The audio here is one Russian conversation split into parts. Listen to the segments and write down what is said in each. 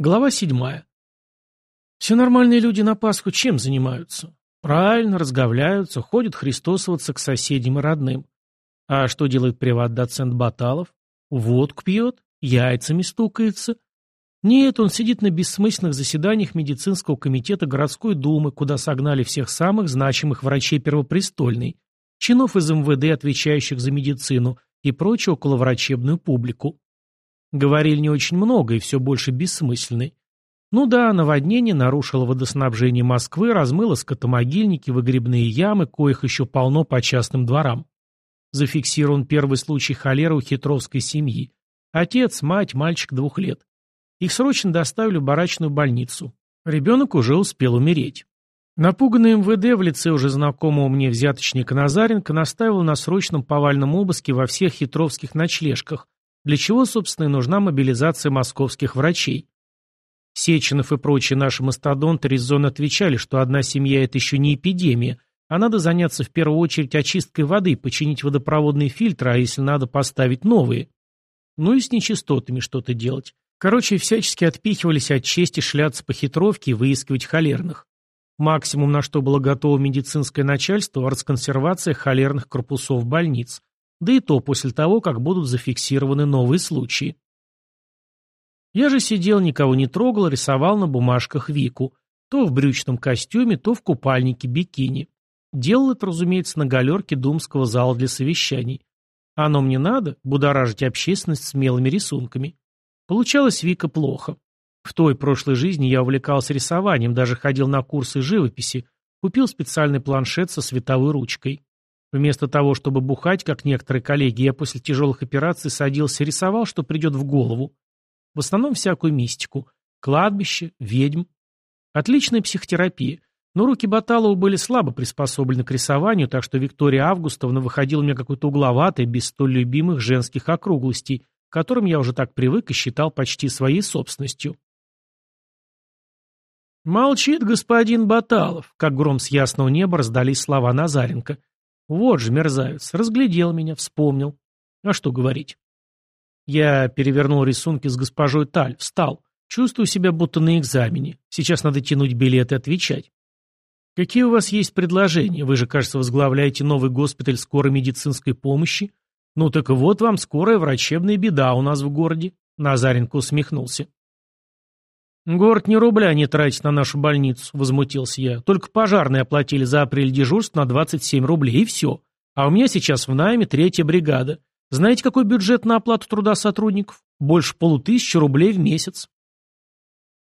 Глава седьмая. Все нормальные люди на Пасху чем занимаются? Правильно, разговляются, ходят христосоваться к соседям и родным. А что делает приват-доцент Баталов? Водку пьет, яйцами стукается. Нет, он сидит на бессмысленных заседаниях медицинского комитета городской думы, куда согнали всех самых значимых врачей первопрестольной, чинов из МВД, отвечающих за медицину, и прочую околоврачебную публику. Говорили не очень много и все больше бессмысленной. Ну да, наводнение нарушило водоснабжение Москвы, размыло скотомогильники, выгребные ямы, коих еще полно по частным дворам. Зафиксирован первый случай холеры у хитровской семьи. Отец, мать, мальчик двух лет. Их срочно доставили в барачную больницу. Ребенок уже успел умереть. Напуганный МВД в лице уже знакомого мне взяточника Назаренко наставил на срочном повальном обыске во всех хитровских ночлежках, для чего, собственно, и нужна мобилизация московских врачей. Сеченов и прочие наши мастодонты резонно отвечали, что одна семья – это еще не эпидемия, а надо заняться в первую очередь очисткой воды, починить водопроводные фильтры, а если надо, поставить новые. Ну и с нечистотами что-то делать. Короче, всячески отпихивались от чести шляться по хитровке и выискивать холерных. Максимум, на что было готово медицинское начальство – расконсервация холерных корпусов больниц. Да и то после того, как будут зафиксированы новые случаи. Я же сидел, никого не трогал, рисовал на бумажках Вику. То в брючном костюме, то в купальнике бикини. Делал это, разумеется, на галерке Думского зала для совещаний. Оно мне надо, будоражить общественность смелыми рисунками. Получалось Вика плохо. В той прошлой жизни я увлекался рисованием, даже ходил на курсы живописи, купил специальный планшет со световой ручкой. Вместо того, чтобы бухать, как некоторые коллеги, я после тяжелых операций садился и рисовал, что придет в голову. В основном всякую мистику. Кладбище, ведьм. Отличная психотерапия. Но руки Баталова были слабо приспособлены к рисованию, так что Виктория Августовна выходила мне какой-то угловатой, без столь любимых женских округлостей, к которым я уже так привык и считал почти своей собственностью. «Молчит господин Баталов», — как гром с ясного неба раздались слова Назаренко. Вот же мерзавец, разглядел меня, вспомнил. А что говорить? Я перевернул рисунки с госпожой Таль, встал. Чувствую себя будто на экзамене. Сейчас надо тянуть билет и отвечать. Какие у вас есть предложения? Вы же, кажется, возглавляете новый госпиталь скорой медицинской помощи. Ну так вот вам скорая врачебная беда у нас в городе. Назаренко усмехнулся. «Город ни рубля не тратит на нашу больницу», — возмутился я. «Только пожарные оплатили за апрель дежурство на 27 рублей, и все. А у меня сейчас в найме третья бригада. Знаете, какой бюджет на оплату труда сотрудников? Больше полутысячи рублей в месяц».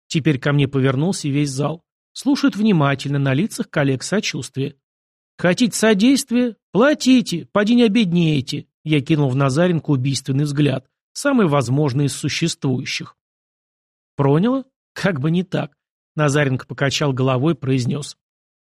Теперь ко мне повернулся весь зал. Слушают внимательно, на лицах коллег сочувствие. «Хотите содействия? Платите, поди не обеднеете», — я кинул в Назаренко убийственный взгляд, самый возможный из существующих. «Проняло?» Как бы не так. Назаренко покачал головой и произнес.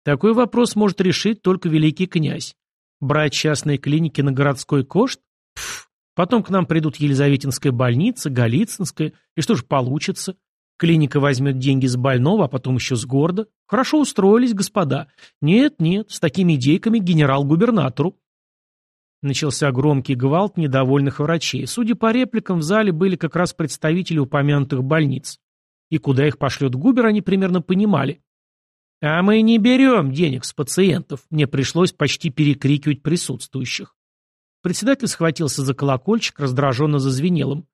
Такой вопрос может решить только великий князь. Брать частные клиники на городской кошт? Пф, потом к нам придут Елизаветинская больница, Голицынская, и что же получится? Клиника возьмет деньги с больного, а потом еще с города. Хорошо устроились, господа. Нет, нет, с такими идейками генерал-губернатору. Начался громкий гвалт недовольных врачей. Судя по репликам, в зале были как раз представители упомянутых больниц и куда их пошлет Губер, они примерно понимали. «А мы не берем денег с пациентов», мне пришлось почти перекрикивать присутствующих. Председатель схватился за колокольчик, раздраженно зазвенел им.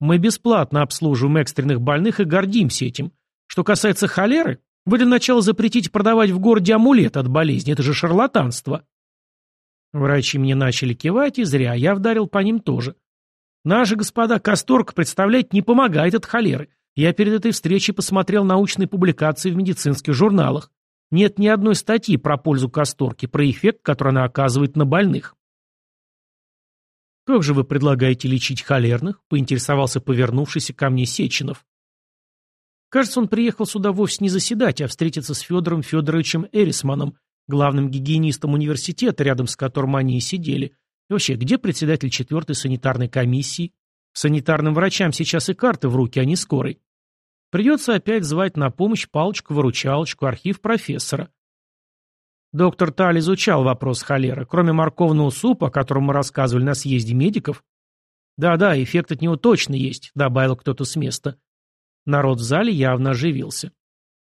«Мы бесплатно обслуживаем экстренных больных и гордимся этим. Что касается холеры, вы для начала запретите продавать в городе амулет от болезни, это же шарлатанство». Врачи мне начали кивать, и зря, я вдарил по ним тоже. Наши господа Касторка, представлять, не помогает от холеры. Я перед этой встречей посмотрел научные публикации в медицинских журналах. Нет ни одной статьи про пользу касторки, про эффект, который она оказывает на больных. «Как же вы предлагаете лечить холерных?» — поинтересовался повернувшийся ко мне Сеченов. Кажется, он приехал сюда вовсе не заседать, а встретиться с Федором Федоровичем Эрисманом, главным гигиенистом университета, рядом с которым они и сидели. И вообще, где председатель четвертой санитарной комиссии? Санитарным врачам сейчас и карты в руки, а не скорой. Придется опять звать на помощь палочку-выручалочку, архив профессора. Доктор Таль изучал вопрос холеры. Кроме морковного супа, о котором мы рассказывали на съезде медиков. Да-да, эффект от него точно есть, добавил кто-то с места. Народ в зале явно оживился.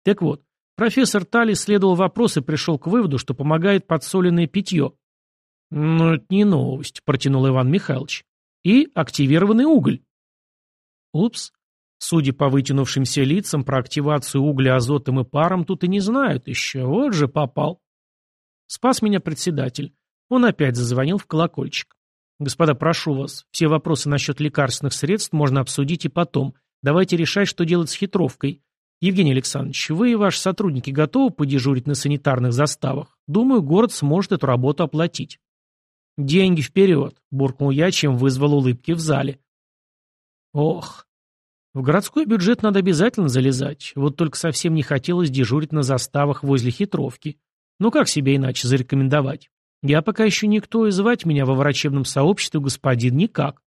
Так вот, профессор Тали исследовал вопрос и пришел к выводу, что помогает подсоленное питье. «Ну, это не новость», — протянул Иван Михайлович. «И активированный уголь». Упс. Судя по вытянувшимся лицам, про активацию угля азотом и паром тут и не знают еще. Вот же попал. Спас меня председатель. Он опять зазвонил в колокольчик. «Господа, прошу вас, все вопросы насчет лекарственных средств можно обсудить и потом. Давайте решать, что делать с хитровкой. Евгений Александрович, вы и ваши сотрудники готовы подежурить на санитарных заставах? Думаю, город сможет эту работу оплатить». «Деньги вперед!» – буркнул я, чем вызвал улыбки в зале. «Ох, в городской бюджет надо обязательно залезать, вот только совсем не хотелось дежурить на заставах возле хитровки. Ну как себе иначе зарекомендовать? Я пока еще никто, и звать меня во врачебном сообществе господин никак.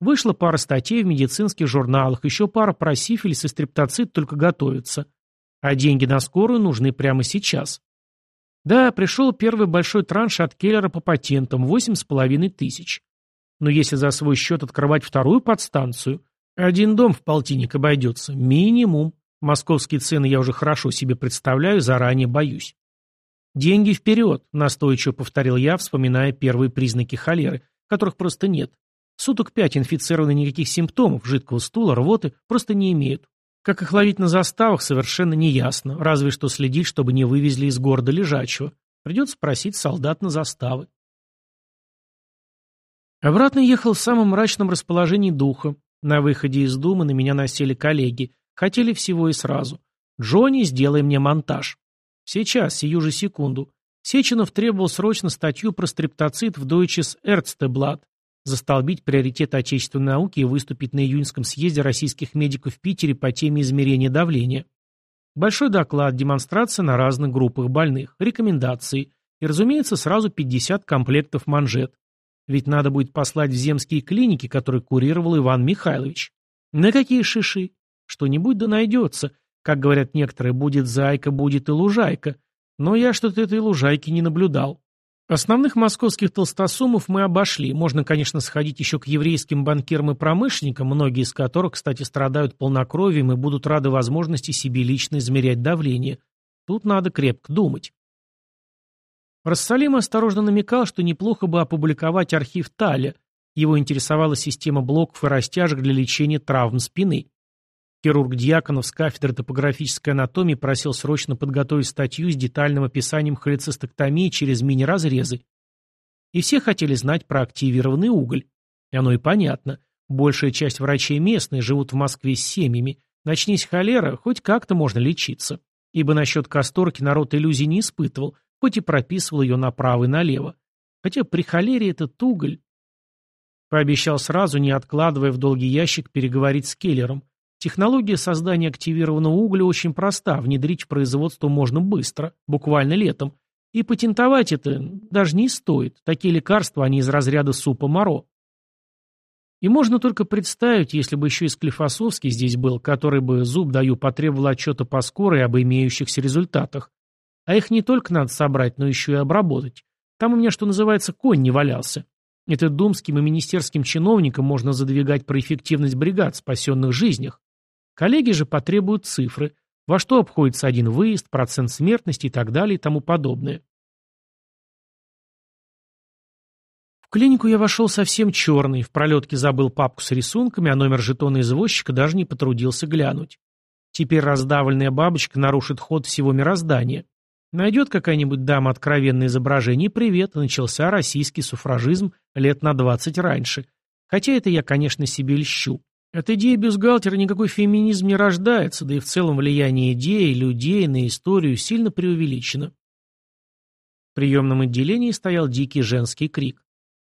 Вышла пара статей в медицинских журналах, еще пара про сифилис и стриптоцит только готовятся. А деньги на скорую нужны прямо сейчас. Да, пришел первый большой транш от Келлера по патентам, восемь с половиной тысяч. Но если за свой счет открывать вторую подстанцию, один дом в полтинник обойдется, минимум. Московские цены я уже хорошо себе представляю, заранее боюсь. «Деньги вперед!» – настойчиво повторил я, вспоминая первые признаки холеры, которых просто нет. Суток пять инфицированы никаких симптомов, жидкого стула, рвоты просто не имеют. Как их ловить на заставах, совершенно неясно, разве что следить, чтобы не вывезли из города лежачего. Придется просить солдат на заставы. Обратно ехал в самом мрачном расположении духа. На выходе из Думы на меня насели коллеги. Хотели всего и сразу. «Джонни, сделай мне монтаж». Сейчас, сию же секунду. Сеченов требовал срочно статью про стриптоцит в Deutsches Ärzteblatt, застолбить приоритет отечественной науки и выступить на июньском съезде российских медиков в Питере по теме измерения давления. Большой доклад, демонстрация на разных группах больных, рекомендации и, разумеется, сразу 50 комплектов манжет. Ведь надо будет послать в земские клиники, которые курировал Иван Михайлович. На какие шиши? Что-нибудь да найдется. Как говорят некоторые, будет зайка, будет и лужайка. Но я что-то этой лужайки не наблюдал. Основных московских толстосумов мы обошли. Можно, конечно, сходить еще к еврейским банкирам и промышленникам, многие из которых, кстати, страдают полнокровием и будут рады возможности себе лично измерять давление. Тут надо крепко думать. Рассалим осторожно намекал, что неплохо бы опубликовать архив Таля. Его интересовала система блоков и растяжек для лечения травм спины. Хирург Дьяконов с кафедры топографической анатомии просил срочно подготовить статью с детальным описанием холецистектомии через мини-разрезы. И все хотели знать про активированный уголь. И оно и понятно. Большая часть врачей местные живут в Москве с семьями. Начнись холера, хоть как-то можно лечиться. Ибо насчет касторки народ иллюзий не испытывал, хоть и прописывал ее направо и налево. Хотя при холере этот уголь... Пообещал сразу, не откладывая в долгий ящик, переговорить с Келлером. Технология создания активированного угля очень проста, внедрить в производство можно быстро, буквально летом. И патентовать это даже не стоит. Такие лекарства, они из разряда супа Моро. И можно только представить, если бы еще и Склифосовский здесь был, который бы, зуб даю, потребовал отчета по скорой об имеющихся результатах. А их не только надо собрать, но еще и обработать. Там у меня, что называется, конь не валялся. Это думским и министерским чиновникам можно задвигать про эффективность бригад, спасенных жизнях. Коллеги же потребуют цифры, во что обходится один выезд, процент смертности и так далее и тому подобное. В клинику я вошел совсем черный, в пролетке забыл папку с рисунками, а номер жетона извозчика даже не потрудился глянуть. Теперь раздавленная бабочка нарушит ход всего мироздания. Найдет какая-нибудь дама откровенное изображение, привет, начался российский суфражизм лет на двадцать раньше. Хотя это я, конечно, себе льщу. От идеи бюстгальтера никакой феминизм не рождается, да и в целом влияние идей, людей на историю сильно преувеличено. В приемном отделении стоял дикий женский крик.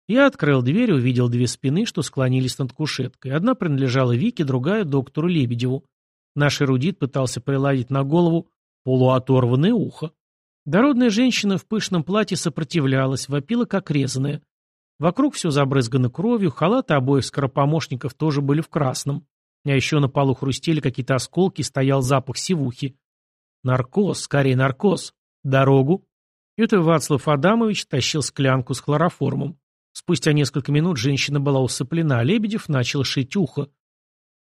Я открыл дверь и увидел две спины, что склонились над кушеткой. Одна принадлежала Вике, другая — доктору Лебедеву. Наш эрудит пытался приладить на голову полуоторванное ухо. Дородная женщина в пышном платье сопротивлялась, вопила как резаная. Вокруг все забрызгано кровью, халаты обоих скоропомощников тоже были в красном. А еще на полу хрустели какие-то осколки, стоял запах сивухи. Наркоз, скорее наркоз. Дорогу. Это Вацлав Адамович тащил склянку с хлороформом. Спустя несколько минут женщина была усыплена, а Лебедев начал шить ухо.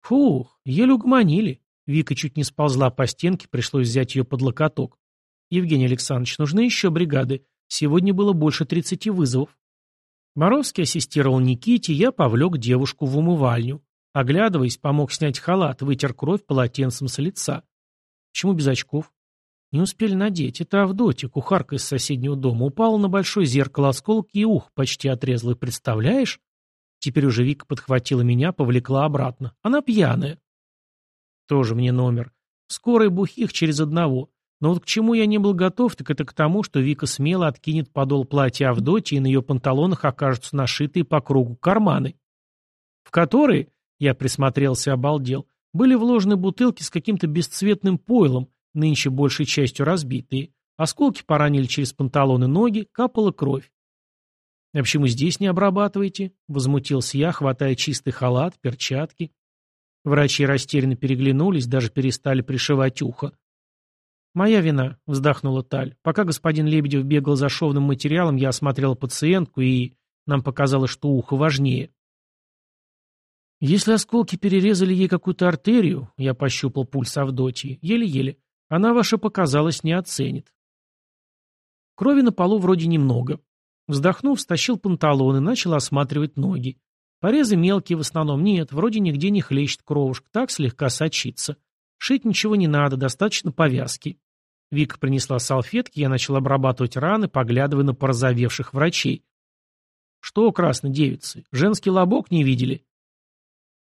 Фух, еле угомонили. Вика чуть не сползла по стенке, пришлось взять ее под локоток. «Евгений Александрович, нужны еще бригады. Сегодня было больше тридцати вызовов». Моровский ассистировал Никите, я повлек девушку в умывальню. Оглядываясь, помог снять халат, вытер кровь полотенцем с лица. Почему без очков? Не успели надеть. Это Авдотья, кухарка из соседнего дома, упала на большое зеркало осколки и ух почти отрезала. Представляешь? Теперь уже Вика подхватила меня, повлекла обратно. Она пьяная. Тоже мне номер. Скорой бухих через одного. Но вот к чему я не был готов, так это к тому, что Вика смело откинет подол платья Авдотьи, и на ее панталонах окажутся нашитые по кругу карманы. В которые, я присмотрелся и обалдел, были вложены бутылки с каким-то бесцветным пойлом, нынче большей частью разбитые. Осколки поранили через панталоны ноги, капала кровь. «А почему здесь не обрабатываете?» — возмутился я, хватая чистый халат, перчатки. Врачи растерянно переглянулись, даже перестали пришивать ухо. «Моя вина», — вздохнула Таль. «Пока господин Лебедев бегал за шовным материалом, я осмотрел пациентку, и нам показалось, что ухо важнее». Если осколки перерезали ей какую-то артерию, я пощупал пульс Авдотьи, еле-еле, она ваша показалось не оценит. Крови на полу вроде немного. Вздохнув, стащил панталоны, начал осматривать ноги. Порезы мелкие в основном нет, вроде нигде не хлещет кровушка, так слегка сочится. Шить ничего не надо, достаточно повязки. Вика принесла салфетки, я начал обрабатывать раны, поглядывая на порозовевших врачей. «Что, красной девицы, женский лобок не видели?»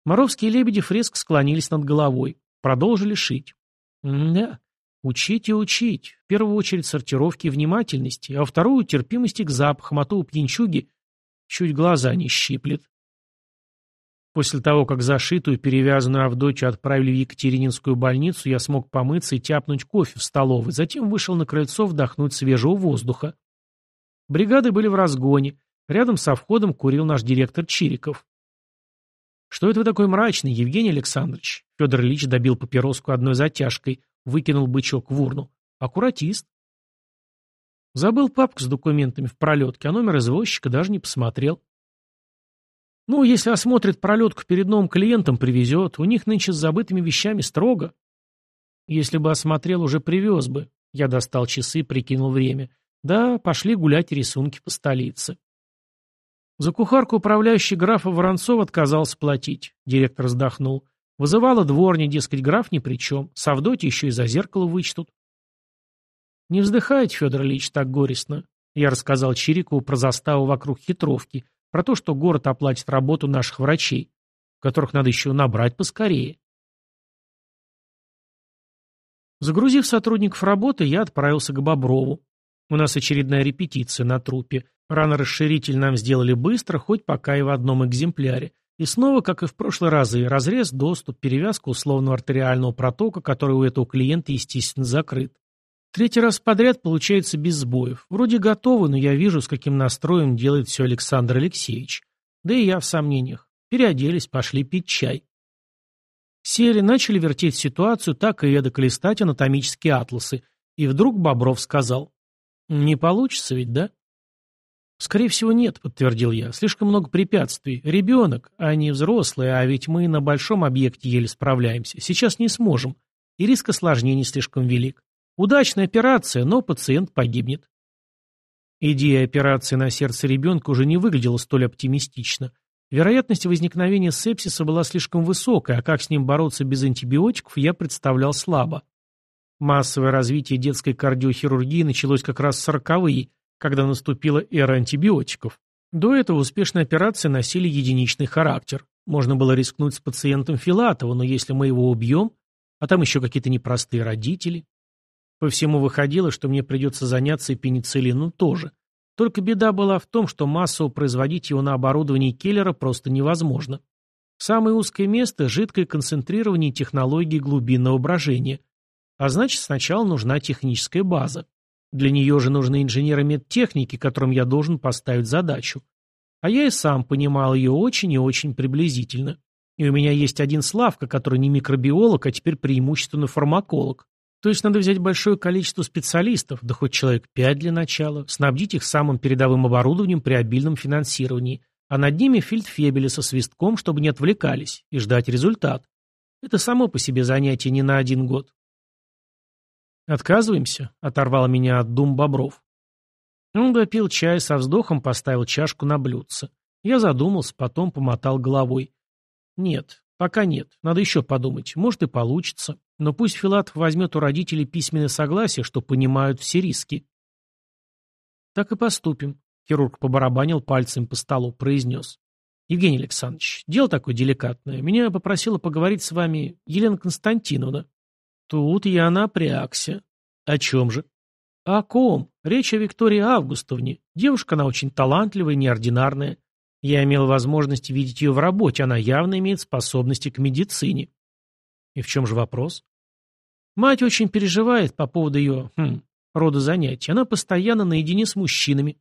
Моровский и Лебедев резко склонились над головой. Продолжили шить. «Да, учить и учить. В первую очередь сортировки и внимательности, а вторую — терпимости к запахам, а то у пьянчуги чуть глаза не щиплет». После того, как зашитую, перевязанную Авдотью отправили в Екатерининскую больницу, я смог помыться и тяпнуть кофе в столовой, затем вышел на крыльцо вдохнуть свежего воздуха. Бригады были в разгоне, рядом со входом курил наш директор Чириков. «Что это вы такой мрачный, Евгений Александрович?» Федор Ильич добил папироску одной затяжкой, выкинул бычок в урну. «Аккуратист». Забыл папку с документами в пролетке, а номер извозчика даже не посмотрел. Ну, если осмотрит пролетку перед новым клиентом, привезет. У них нынче с забытыми вещами строго. Если бы осмотрел, уже привез бы. Я достал часы, прикинул время. Да, пошли гулять рисунки по столице. За кухарку управляющий графа Воронцов отказался платить. Директор вздохнул. Вызывала дворня, дескать, граф ни при чем. С Авдотьей еще и за зеркало вычтут. Не вздыхайте, Федор Ильич, так горестно. Я рассказал Чирикову про заставу вокруг хитровки, про то, что город оплатит работу наших врачей, которых надо еще набрать поскорее. Загрузив сотрудников работы, я отправился к Боброву. У нас очередная репетиция на трупе. Рано-расширитель нам сделали быстро, хоть пока и в одном экземпляре. И снова, как и в прошлый разы, разрез, доступ, перевязка условного артериального протока, который у этого клиента, естественно, закрыт. Третий раз подряд получается без сбоев. Вроде готовы, но я вижу, с каким настроем делает все Александр Алексеевич. Да и я в сомнениях. Переоделись, пошли пить чай. Сели, начали вертеть ситуацию, так и эдак листать анатомические атласы. И вдруг Бобров сказал. «Не получится ведь, да?» «Скорее всего, нет», — подтвердил я. «Слишком много препятствий. Ребенок, а не взрослый, а ведь мы на большом объекте еле справляемся. Сейчас не сможем. И риск осложнений слишком велик. Удачная операция, но пациент погибнет». Идея операции на сердце ребенка уже не выглядела столь оптимистично. Вероятность возникновения сепсиса была слишком высокая, а как с ним бороться без антибиотиков, я представлял слабо. Массовое развитие детской кардиохирургии началось как раз в сороковые, когда наступила эра антибиотиков. До этого успешные операции носили единичный характер. Можно было рискнуть с пациентом Филатова, но если мы его убьем, а там еще какие-то непростые родители. По всему выходило, что мне придется заняться и пенициллином тоже. Только беда была в том, что массово производить его на оборудовании Келлера просто невозможно. Самое узкое место – жидкое концентрирование технологии глубинного брожения. А значит, сначала нужна техническая база. Для нее же нужны инженеры медтехники, которым я должен поставить задачу. А я и сам понимал ее очень и очень приблизительно. И у меня есть один Славка, который не микробиолог, а теперь преимущественно фармаколог. То есть надо взять большое количество специалистов, да хоть человек пять для начала, снабдить их самым передовым оборудованием при обильном финансировании, а над ними фельдфебели со свистком, чтобы не отвлекались, и ждать результат. Это само по себе занятие не на один год. «Отказываемся?» — оторвал меня от дум Бобров. Он допил чай, со вздохом поставил чашку на блюдце. Я задумался, потом помотал головой. «Нет, пока нет. Надо еще подумать. Может и получится. Но пусть Филатов возьмет у родителей письменное согласие, что понимают все риски». «Так и поступим», — хирург побарабанил пальцем по столу, произнес. «Евгений Александрович, дело такое деликатное. Меня попросила поговорить с вами Елена Константиновна». Тут я напрягся. О чем же? О ком? Речь о Виктории Августовне. Девушка она очень талантливая, неординарная. Я имел возможность видеть ее в работе, она явно имеет способности к медицине. И в чем же вопрос? Мать очень переживает по поводу ее, хм, рода занятий. Она постоянно наедине с мужчинами.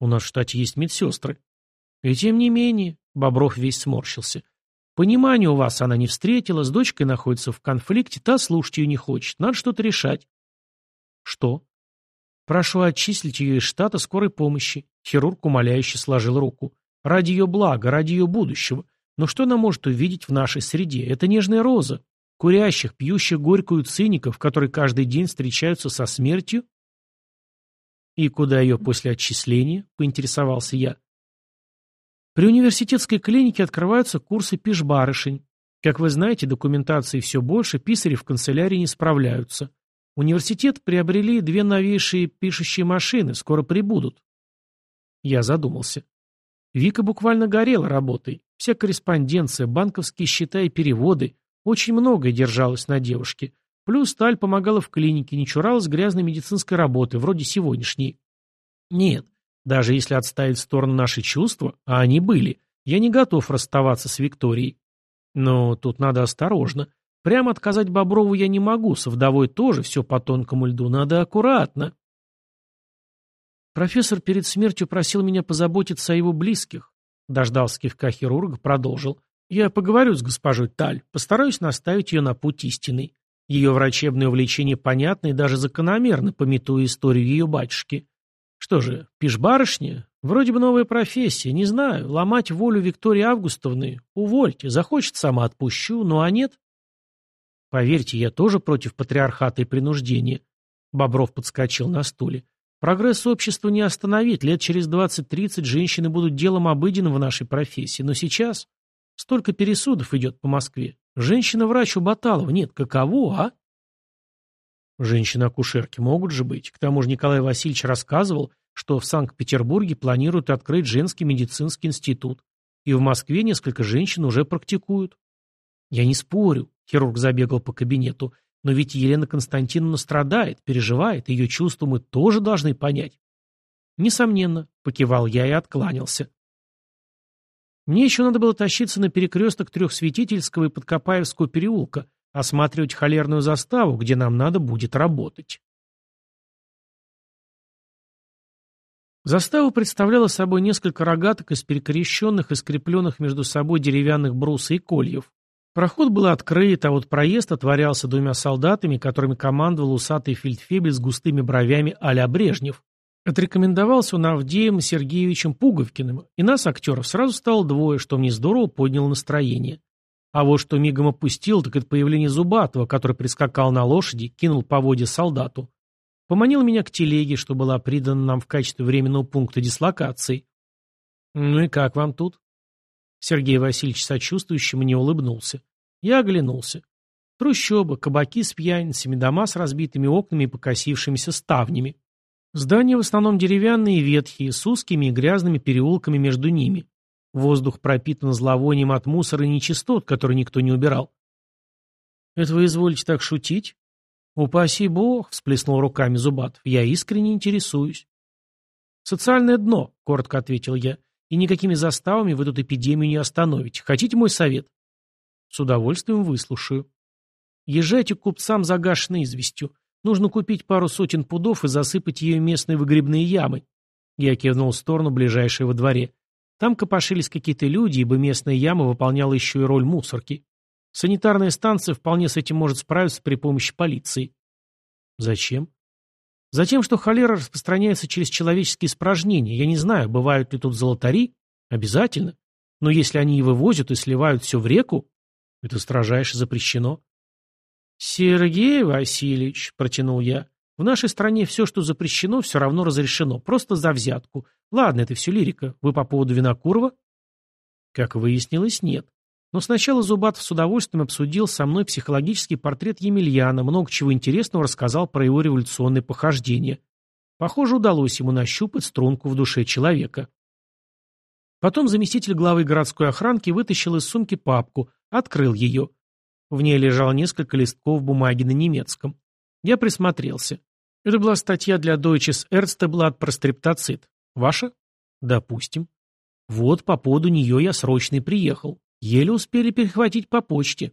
У нас в штате есть медсестры. И тем не менее, Бобров весь сморщился. Понимания у вас она не встретила, с дочкой находится в конфликте, та слушать ее не хочет. Надо что-то решать. Что? Прошу отчислить ее из штата скорой помощи. Хирург умоляюще сложил руку. Ради ее блага, ради ее будущего. Но что она может увидеть в нашей среде? Это нежная роза. Курящих, пьющих горькую циников, которые каждый день встречаются со смертью? И куда ее после отчисления? Поинтересовался я. При университетской клинике открываются курсы пижбарышень. Как вы знаете, документации все больше, писари в канцелярии не справляются. Университет приобрели две новейшие пишущие машины, скоро прибудут. Я задумался. Вика буквально горела работой. Вся корреспонденция, банковские счета и переводы. Очень многое держалось на девушке. Плюс Таль помогала в клинике, не чуралась грязной медицинской работы, вроде сегодняшней. Нет, даже если отставить в сторону наши чувства, а они были, я не готов расставаться с Викторией. Но тут надо осторожно. Прямо отказать Боброву я не могу, со вдовой тоже все по тонкому льду, надо аккуратно. Профессор перед смертью просил меня позаботиться о его близких. Дождался кивка хирурга, продолжил. Я поговорю с госпожой Таль, постараюсь наставить ее на путь истинный. Ее врачебное увлечение понятно и даже закономерно, пометуя историю ее батюшки. Что же, пиш-барышня? Вроде бы новая профессия, не знаю. Ломать волю Виктории Августовны? Увольте. Захочет, сама отпущу, ну а нет? Поверьте, я тоже против патриархата и принуждения. Бобров подскочил на стуле. Прогресс общества не остановить. Лет через 20-30 женщины будут делом обыденным в нашей профессии. Но сейчас столько пересудов идет по Москве. Женщина-врач у Баталова. Нет, каково, а? Женщины-акушерки могут же быть. К тому же Николай Васильевич рассказывал, что в Санкт-Петербурге планируют открыть женский медицинский институт. И в Москве несколько женщин уже практикуют. Я не спорю, хирург забегал по кабинету, но ведь Елена Константиновна страдает, переживает, ее чувства мы тоже должны понять. Несомненно, покивал я и откланялся. Мне еще надо было тащиться на перекресток Трехсветительского и Подкопаевского переулка, осматривать холерную заставу, где нам надо будет работать. Застава представляла собой несколько рогаток из перекрещенных и скрепленных между собой деревянных брус и кольев. Проход был открыт, а вот проезд отворялся двумя солдатами, которыми командовал усатый фельдфебель с густыми бровями а-ля Брежнев. Отрекомендовался он Авдеем Сергеевичем Пуговкиным, и нас, актеров, сразу стало двое, что мне здорово подняло настроение. А вот что мигом опустил, так это появление Зубатова, который прискакал на лошади, кинул по воде солдату. Поманил меня к телеге, что была придана нам в качестве временного пункта дислокации. «Ну и как вам тут?» Сергей Васильевич сочувствующе мне улыбнулся. Я оглянулся. Трущоба, кабаки с пьяницами, дома с разбитыми окнами и покосившимися ставнями. Здания в основном деревянные и ветхие, с узкими и грязными переулками между ними. Воздух пропитан зловонием от мусора и нечистот, который никто не убирал. «Это вы изволите так шутить?» «Упаси бог», — всплеснул руками Зубатов, — «я искренне интересуюсь». «Социальное дно», — коротко ответил я, — «и никакими заставами вы тут эпидемию не остановите. Хотите мой совет?» «С удовольствием выслушаю». «Езжайте к купцам загашенной известью. Нужно купить пару сотен пудов и засыпать ее местные выгребные ямы». Я кивнул в сторону ближайшей во дворе. Там копошились какие-то люди, ибо местная яма выполняла еще и роль мусорки. Санитарная станция вполне с этим может справиться при помощи полиции. Зачем? Затем, что холера распространяется через человеческие испражнения. Я не знаю, бывают ли тут золотари? Обязательно. Но если они и вывозят, и сливают все в реку... Это строжайше запрещено. Сергей Васильевич, протянул я, в нашей стране все, что запрещено, все равно разрешено, просто за взятку. Ладно, это все лирика. Вы по поводу Винокурова? Как выяснилось, нет. Но сначала Зубатов с удовольствием обсудил со мной психологический портрет Емельяна, много чего интересного рассказал про его революционные похождения. Похоже, удалось ему нащупать струнку в душе человека. Потом заместитель главы городской охранки вытащил из сумки папку, открыл ее. В ней лежало несколько листков бумаги на немецком. Я присмотрелся. Это была статья для Deutsches Ärzteblatt про стрептоцит. Ваша? Допустим. Вот по поводу нее я срочно приехал. Еле успели перехватить по почте.